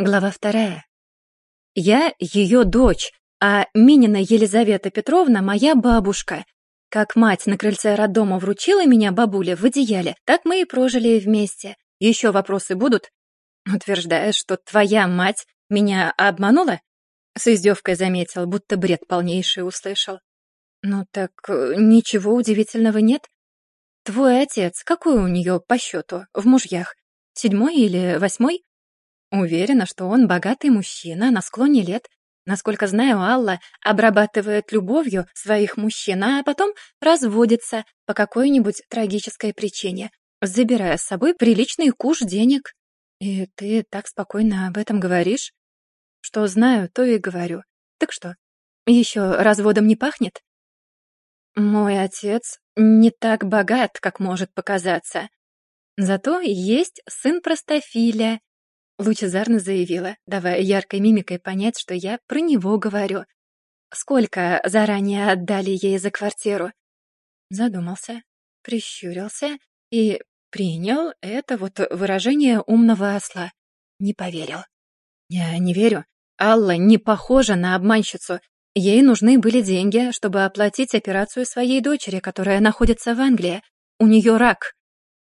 Глава вторая. Я ее дочь, а Минина Елизавета Петровна моя бабушка. Как мать на крыльце роддома вручила меня бабуле в одеяле, так мы и прожили вместе. Еще вопросы будут? Утверждаешь, что твоя мать меня обманула? С издевкой заметил, будто бред полнейший услышал. Ну так э, ничего удивительного нет. Твой отец, какой у нее по счету в мужьях? Седьмой или восьмой? Уверена, что он богатый мужчина на склоне лет. Насколько знаю, Алла обрабатывает любовью своих мужчин, а потом разводится по какой-нибудь трагической причине, забирая с собой приличный куш денег. И ты так спокойно об этом говоришь? Что знаю, то и говорю. Так что, еще разводом не пахнет? Мой отец не так богат, как может показаться. Зато есть сын простофиля, лучезарно заявила, давая яркой мимикой понять, что я про него говорю. Сколько заранее отдали ей за квартиру? Задумался, прищурился и принял это вот выражение умного осла. Не поверил. Я не верю. Алла не похожа на обманщицу. Ей нужны были деньги, чтобы оплатить операцию своей дочери, которая находится в Англии. У нее рак.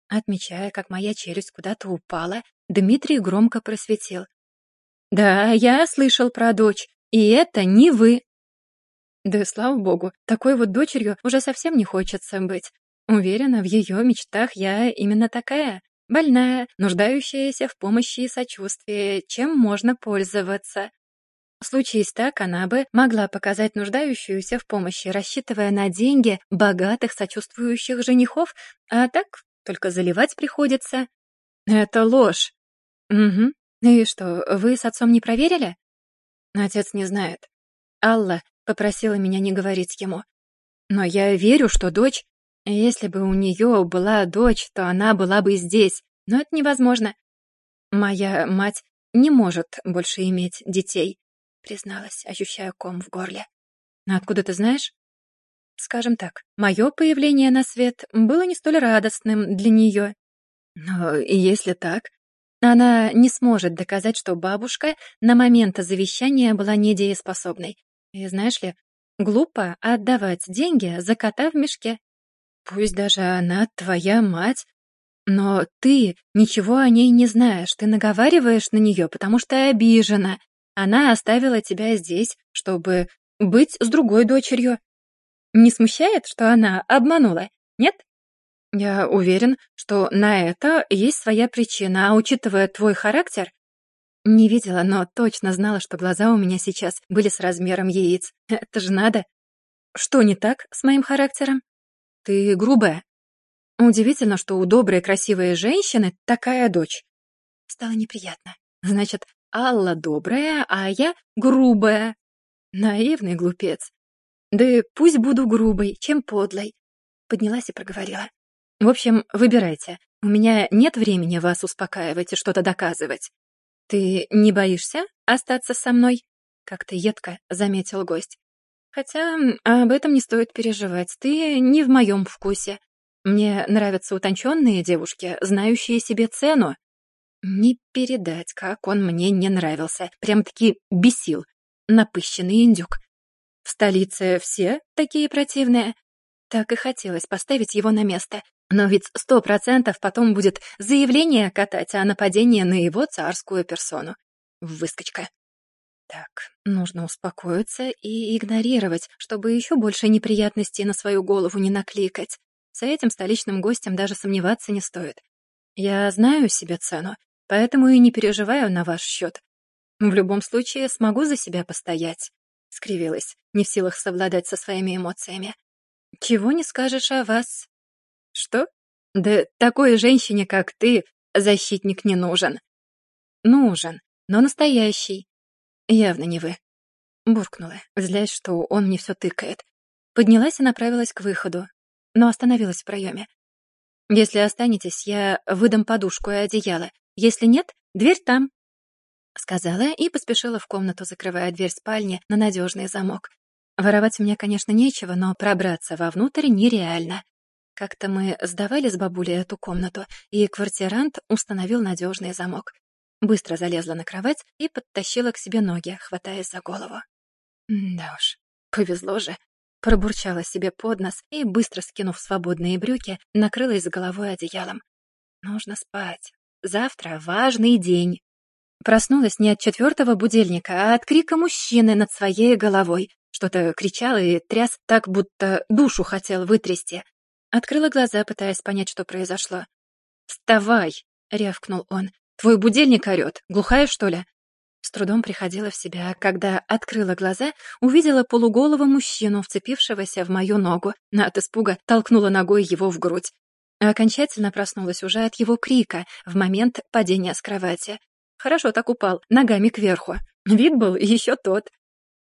Отмечая, как моя челюсть куда-то упала, Дмитрий громко просветил. «Да, я слышал про дочь, и это не вы». Да слава богу, такой вот дочерью уже совсем не хочется быть. Уверена, в ее мечтах я именно такая, больная, нуждающаяся в помощи и сочувствии, чем можно пользоваться. Случись так, она бы могла показать нуждающуюся в помощи, рассчитывая на деньги богатых сочувствующих женихов, а так только заливать приходится. Это ложь. Угу. И что, вы с отцом не проверили? Отец не знает. Алла попросила меня не говорить ему. Но я верю, что дочь... Если бы у нее была дочь, то она была бы здесь. Но это невозможно. Моя мать не может больше иметь детей, призналась, ощущая ком в горле. Откуда ты знаешь? Скажем так, мое появление на свет было не столь радостным для нее. Но если так, она не сможет доказать, что бабушка на момент завещания была недееспособной. И знаешь ли, глупо отдавать деньги за кота в мешке. Пусть даже она твоя мать, но ты ничего о ней не знаешь, ты наговариваешь на нее, потому что обижена. Она оставила тебя здесь, чтобы быть с другой дочерью. Не смущает, что она обманула, нет? Я уверен, что на это есть своя причина, а учитывая твой характер... Не видела, но точно знала, что глаза у меня сейчас были с размером яиц. Это же надо. Что не так с моим характером? Ты грубая. Удивительно, что у доброй, красивой женщины такая дочь. Стало неприятно. Значит, Алла добрая, а я грубая. Наивный глупец. Да пусть буду грубой, чем подлой. Поднялась и проговорила. В общем, выбирайте. У меня нет времени вас успокаивать и что-то доказывать. Ты не боишься остаться со мной? Как-то едко заметил гость. Хотя об этом не стоит переживать. Ты не в моем вкусе. Мне нравятся утонченные девушки, знающие себе цену. Не передать, как он мне не нравился. Прям-таки бесил. Напыщенный индюк. В столице все такие противные. Так и хотелось поставить его на место. Но ведь сто процентов потом будет заявление катать о нападении на его царскую персону. Выскочка. Так, нужно успокоиться и игнорировать, чтобы еще больше неприятностей на свою голову не накликать. С этим столичным гостем даже сомневаться не стоит. Я знаю себе цену, поэтому и не переживаю на ваш счет. В любом случае смогу за себя постоять. — скривилась, не в силах совладать со своими эмоциями. «Чего не скажешь о вас?» «Что? Да такой женщине, как ты, защитник не нужен». «Нужен, но настоящий. Явно не вы». Буркнула, злясь, что он мне все тыкает. Поднялась и направилась к выходу, но остановилась в проеме. «Если останетесь, я выдам подушку и одеяло. Если нет, дверь там, сказала и поспешила в комнату, закрывая дверь спальни на надежный замок. Воровать меня, конечно, нечего, но пробраться вовнутрь нереально. Как-то мы сдавали с бабулей эту комнату, и квартирант установил надежный замок. Быстро залезла на кровать и подтащила к себе ноги, хватаясь за голову. Да уж, повезло же. Пробурчала себе под нос и, быстро скинув свободные брюки, накрылась головой одеялом. Нужно спать. Завтра важный день. Проснулась не от четвертого будильника, а от крика мужчины над своей головой. Что-то кричал и тряс так, будто душу хотел вытрясти. Открыла глаза, пытаясь понять, что произошло. «Вставай!» — рявкнул он. «Твой будильник орёт. Глухая, что ли?» С трудом приходила в себя, когда открыла глаза, увидела полуголого мужчину, вцепившегося в мою ногу. От испуга толкнула ногой его в грудь. Окончательно проснулась уже от его крика в момент падения с кровати. Хорошо так упал, ногами кверху. Вид был еще тот.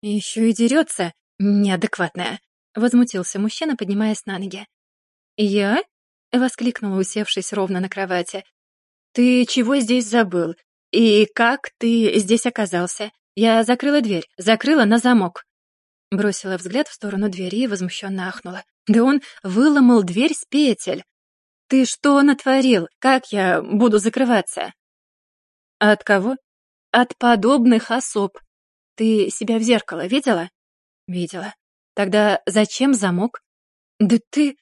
Еще и дерется, неадекватная. Возмутился мужчина, поднимаясь на ноги. «Я?» — воскликнула, усевшись ровно на кровати. «Ты чего здесь забыл? И как ты здесь оказался? Я закрыла дверь, закрыла на замок». Бросила взгляд в сторону двери и возмущенно ахнула. «Да он выломал дверь с петель. Ты что натворил? Как я буду закрываться?» «От кого?» «От подобных особ. Ты себя в зеркало видела?» «Видела. Тогда зачем замок?» «Да ты...»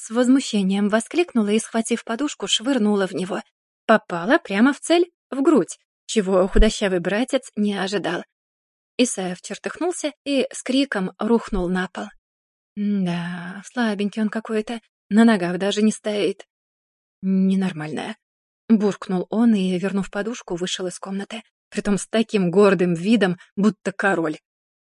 С возмущением воскликнула и, схватив подушку, швырнула в него. Попала прямо в цель, в грудь, чего худощавый братец не ожидал. Исаев чертыхнулся и с криком рухнул на пол. «Да, слабенький он какой-то, на ногах даже не стоит». «Ненормальная», — буркнул он и, вернув подушку, вышел из комнаты, притом с таким гордым видом, будто король.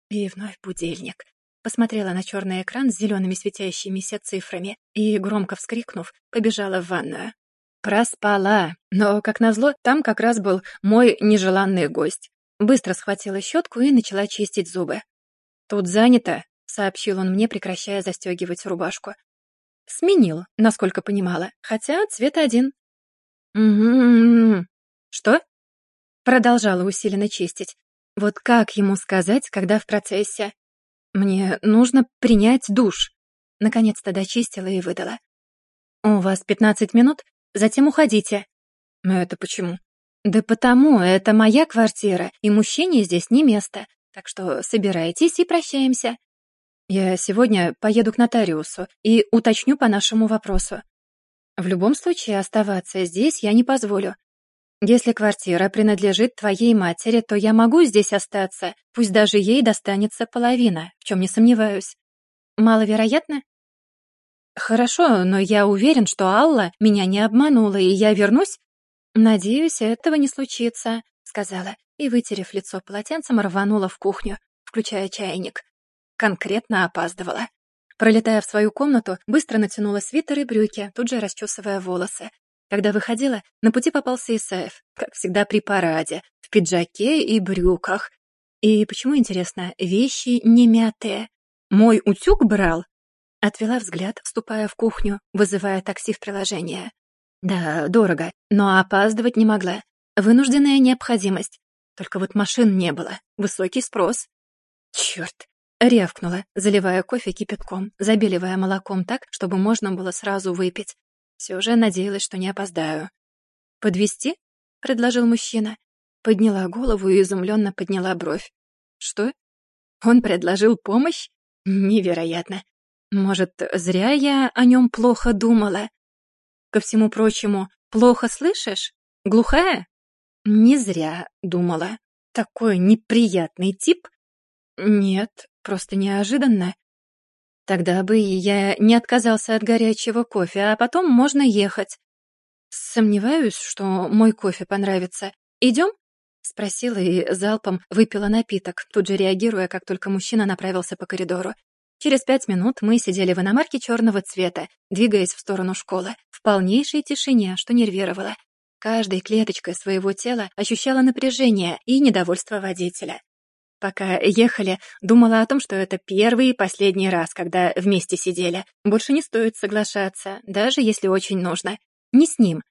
И вновь будильник. Посмотрела на черный экран с зелеными светящимися цифрами и, громко вскрикнув, побежала в ванную. Проспала, но, как назло, там как раз был мой нежеланный гость. Быстро схватила щетку и начала чистить зубы. «Тут занято», — сообщил он мне, прекращая застегивать рубашку. Сменил, насколько понимала, хотя цвет один. «Угу. Что?» Продолжала усиленно чистить. Вот как ему сказать, когда в процессе? «Мне нужно принять душ». Наконец-то дочистила и выдала. «У вас пятнадцать минут, затем уходите». «Это почему?» «Да потому, это моя квартира, и мужчине здесь не место, так что собирайтесь и прощаемся». «Я сегодня поеду к нотариусу и уточню по нашему вопросу. В любом случае оставаться здесь я не позволю. Если квартира принадлежит твоей матери, то я могу здесь остаться, пусть даже ей достанется половина, в чем не сомневаюсь. Маловероятно? Хорошо, но я уверен, что Алла меня не обманула, и я вернусь. Надеюсь, этого не случится, сказала, и, вытерев лицо полотенцем, рванула в кухню, включая чайник. Конкретно опаздывала. Пролетая в свою комнату, быстро натянула свитер и брюки, тут же расчесывая волосы. Когда выходила, на пути попался Исаев, как всегда при параде, в пиджаке и брюках. И почему, интересно, вещи не мятые? Мой утюг брал? Отвела взгляд, вступая в кухню, вызывая такси в приложение. Да, дорого, но опаздывать не могла. Вынужденная необходимость. Только вот машин не было. Высокий спрос. Черт! Рявкнула, заливая кофе кипятком, забеливая молоком так, чтобы можно было сразу выпить. Все же надеялась, что не опоздаю. Подвести? предложил мужчина. Подняла голову и изумленно подняла бровь. Что? Он предложил помощь? Невероятно. Может, зря я о нем плохо думала? Ко всему прочему, плохо слышишь? Глухая? Не зря думала. Такой неприятный тип? Нет, просто неожиданно. Тогда бы я не отказался от горячего кофе, а потом можно ехать. Сомневаюсь, что мой кофе понравится. Идем? Спросила и залпом выпила напиток, тут же реагируя, как только мужчина направился по коридору. Через пять минут мы сидели в иномарке черного цвета, двигаясь в сторону школы, в полнейшей тишине, что нервировало. Каждой клеточкой своего тела ощущала напряжение и недовольство водителя. Пока ехали, думала о том, что это первый и последний раз, когда вместе сидели. Больше не стоит соглашаться, даже если очень нужно. Не с ним.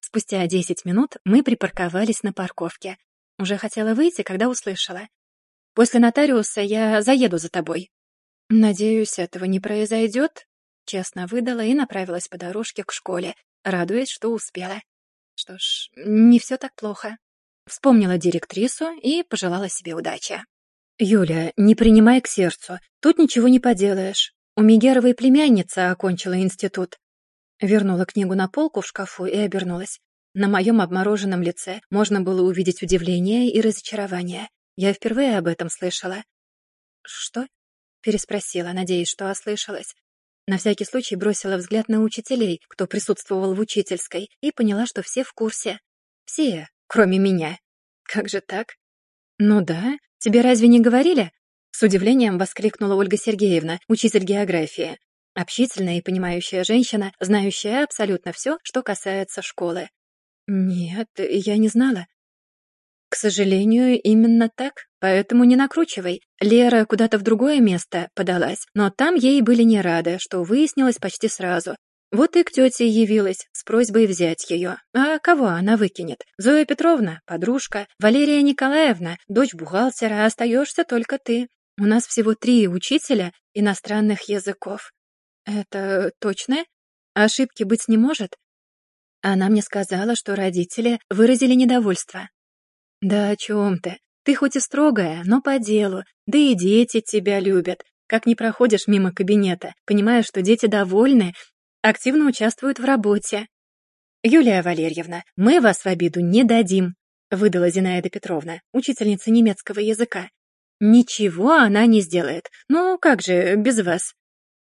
Спустя десять минут мы припарковались на парковке. Уже хотела выйти, когда услышала. «После нотариуса я заеду за тобой». «Надеюсь, этого не произойдет», — честно выдала и направилась по дорожке к школе, радуясь, что успела. Что ж, не все так плохо. Вспомнила директрису и пожелала себе удачи. «Юля, не принимай к сердцу. Тут ничего не поделаешь. У Мегеровой племянница окончила институт». Вернула книгу на полку в шкафу и обернулась. На моем обмороженном лице можно было увидеть удивление и разочарование. Я впервые об этом слышала. «Что?» — переспросила, надеясь, что ослышалась. На всякий случай бросила взгляд на учителей, кто присутствовал в учительской, и поняла, что все в курсе. Все, кроме меня. Как же так? Ну да, тебе разве не говорили? С удивлением воскликнула Ольга Сергеевна, учитель географии. Общительная и понимающая женщина, знающая абсолютно все, что касается школы. Нет, я не знала. К сожалению, именно так, поэтому не накручивай. Лера куда-то в другое место подалась, но там ей были не рады, что выяснилось почти сразу. Вот и к тете явилась с просьбой взять ее. А кого она выкинет? Зоя Петровна, подружка, Валерия Николаевна, дочь бухгалтера, остаешься только ты. У нас всего три учителя иностранных языков. Это точно? Ошибки быть не может? Она мне сказала, что родители выразили недовольство. «Да о чем ты? Ты хоть и строгая, но по делу, да и дети тебя любят. Как не проходишь мимо кабинета, понимаешь, что дети довольны, активно участвуют в работе». «Юлия Валерьевна, мы вас в обиду не дадим», выдала Зинаида Петровна, учительница немецкого языка. «Ничего она не сделает. Ну, как же без вас?»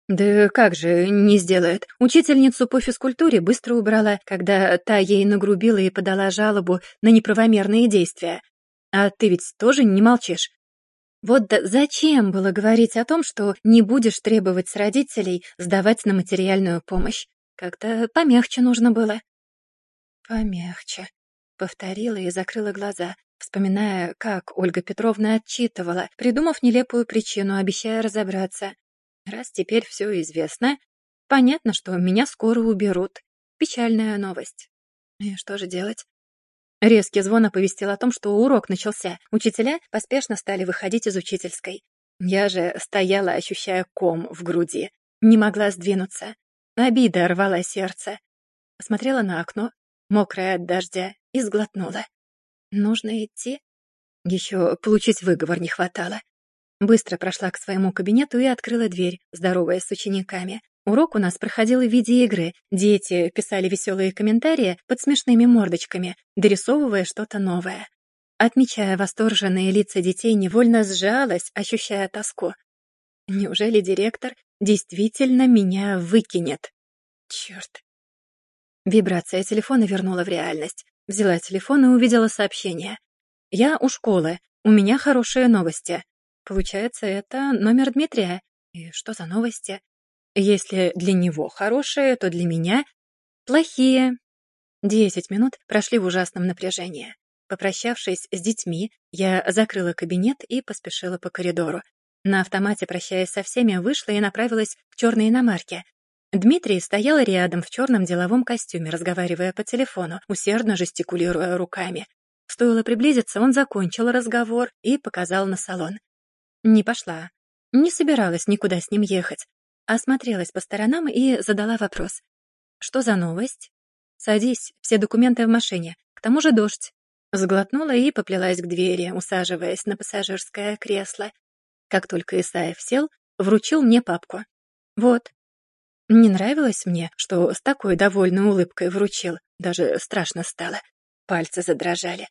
«Да как же не сделает. Учительницу по физкультуре быстро убрала, когда та ей нагрубила и подала жалобу на неправомерные действия. А ты ведь тоже не молчишь. Вот да зачем было говорить о том, что не будешь требовать с родителей сдавать на материальную помощь? Как-то помягче нужно было». «Помягче», — повторила и закрыла глаза, вспоминая, как Ольга Петровна отчитывала, придумав нелепую причину, обещая разобраться. Раз теперь все известно, понятно, что меня скоро уберут. Печальная новость. И что же делать? Резкий звон оповестил о том, что урок начался. Учителя поспешно стали выходить из учительской. Я же стояла, ощущая ком в груди. Не могла сдвинуться. Обида рвала сердце. Посмотрела на окно, мокрое от дождя, и сглотнула. Нужно идти? Еще получить выговор не хватало. Быстро прошла к своему кабинету и открыла дверь, здороваясь с учениками. Урок у нас проходил в виде игры. Дети писали веселые комментарии под смешными мордочками, дорисовывая что-то новое. Отмечая восторженные лица детей, невольно сжалась, ощущая тоску. Неужели директор действительно меня выкинет? Черт. Вибрация телефона вернула в реальность. Взяла телефон и увидела сообщение. «Я у школы. У меня хорошие новости. Получается, это номер Дмитрия. И что за новости? Если для него хорошие, то для меня плохие. Десять минут прошли в ужасном напряжении. Попрощавшись с детьми, я закрыла кабинет и поспешила по коридору. На автомате, прощаясь со всеми, вышла и направилась к черной иномарке. Дмитрий стоял рядом в черном деловом костюме, разговаривая по телефону, усердно жестикулируя руками. Стоило приблизиться, он закончил разговор и показал на салон. Не пошла. Не собиралась никуда с ним ехать. Осмотрелась по сторонам и задала вопрос. «Что за новость?» «Садись, все документы в машине. К тому же дождь». Сглотнула и поплелась к двери, усаживаясь на пассажирское кресло. Как только Исаев сел, вручил мне папку. «Вот». Не нравилось мне, что с такой довольной улыбкой вручил. Даже страшно стало. Пальцы задрожали.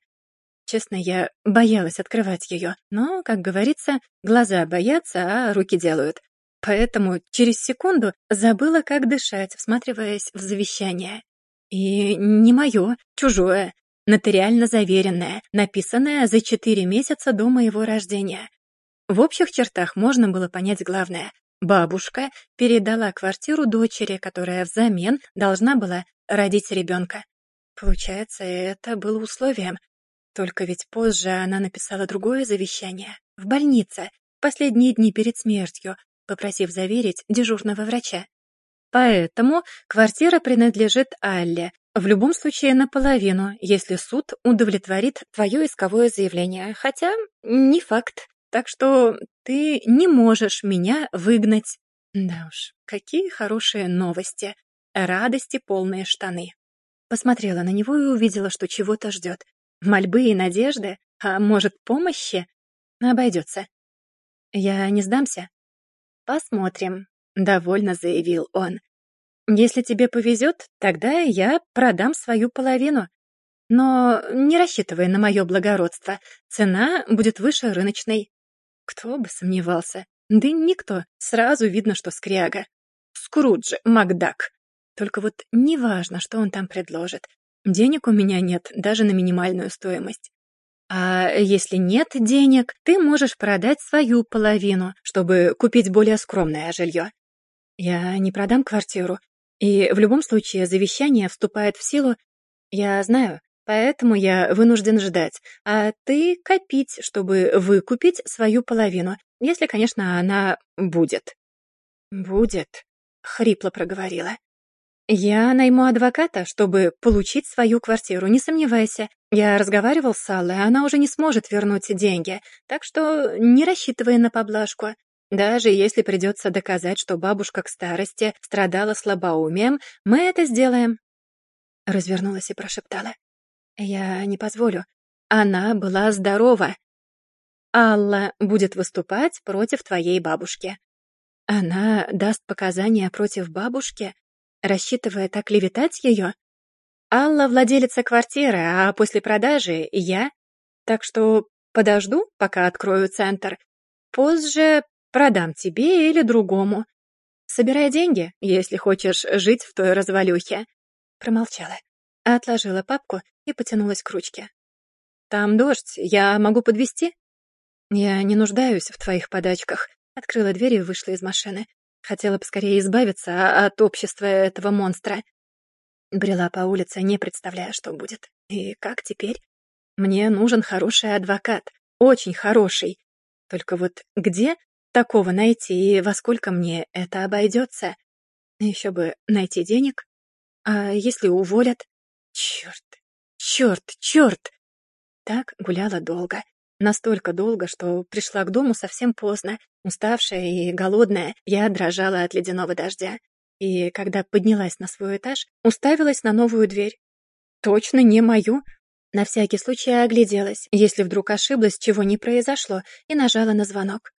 Честно, я боялась открывать ее, но, как говорится, глаза боятся, а руки делают. Поэтому через секунду забыла, как дышать, всматриваясь в завещание. И не мое, чужое, нотариально заверенное, написанное за четыре месяца до моего рождения. В общих чертах можно было понять главное. Бабушка передала квартиру дочери, которая взамен должна была родить ребенка. Получается, это было условием, только ведь позже она написала другое завещание. В больнице, в последние дни перед смертью, попросив заверить дежурного врача. Поэтому квартира принадлежит Алле, в любом случае наполовину, если суд удовлетворит твое исковое заявление, хотя не факт. Так что ты не можешь меня выгнать. Да уж, какие хорошие новости. Радости полные штаны. Посмотрела на него и увидела, что чего-то ждет. Мольбы и надежды, а может, помощи? Обойдется. Я не сдамся? Посмотрим, довольно заявил он. Если тебе повезет, тогда я продам свою половину. Но не рассчитывай на мое благородство. Цена будет выше рыночной. Кто бы сомневался. Да никто. Сразу видно, что скряга. Скрудж, Макдак. Только вот неважно, что он там предложит. Денег у меня нет даже на минимальную стоимость. А если нет денег, ты можешь продать свою половину, чтобы купить более скромное жилье. Я не продам квартиру, и в любом случае завещание вступает в силу. Я знаю, поэтому я вынужден ждать, а ты копить, чтобы выкупить свою половину, если, конечно, она будет. Будет, хрипло проговорила. «Я найму адвоката, чтобы получить свою квартиру, не сомневайся. Я разговаривал с Аллой, она уже не сможет вернуть деньги, так что не рассчитывай на поблажку. Даже если придется доказать, что бабушка к старости страдала слабоумием, мы это сделаем». Развернулась и прошептала. «Я не позволю. Она была здорова. Алла будет выступать против твоей бабушки. Она даст показания против бабушки?» рассчитывая так левитать ее? Алла владелица квартиры, а после продажи я. Так что подожду, пока открою центр. Позже продам тебе или другому. Собирай деньги, если хочешь жить в той развалюхе. Промолчала. Отложила папку и потянулась к ручке. Там дождь, я могу подвести? Я не нуждаюсь в твоих подачках. Открыла дверь и вышла из машины. Хотела поскорее избавиться от общества этого монстра. Брела по улице, не представляя, что будет. И как теперь? Мне нужен хороший адвокат. Очень хороший. Только вот где такого найти и во сколько мне это обойдется? Еще бы найти денег. А если уволят? Черт, черт, черт! Так гуляла долго. Настолько долго, что пришла к дому совсем поздно. Уставшая и голодная, я дрожала от ледяного дождя. И когда поднялась на свой этаж, уставилась на новую дверь. Точно не мою. На всякий случай огляделась, если вдруг ошиблась, чего не произошло, и нажала на звонок.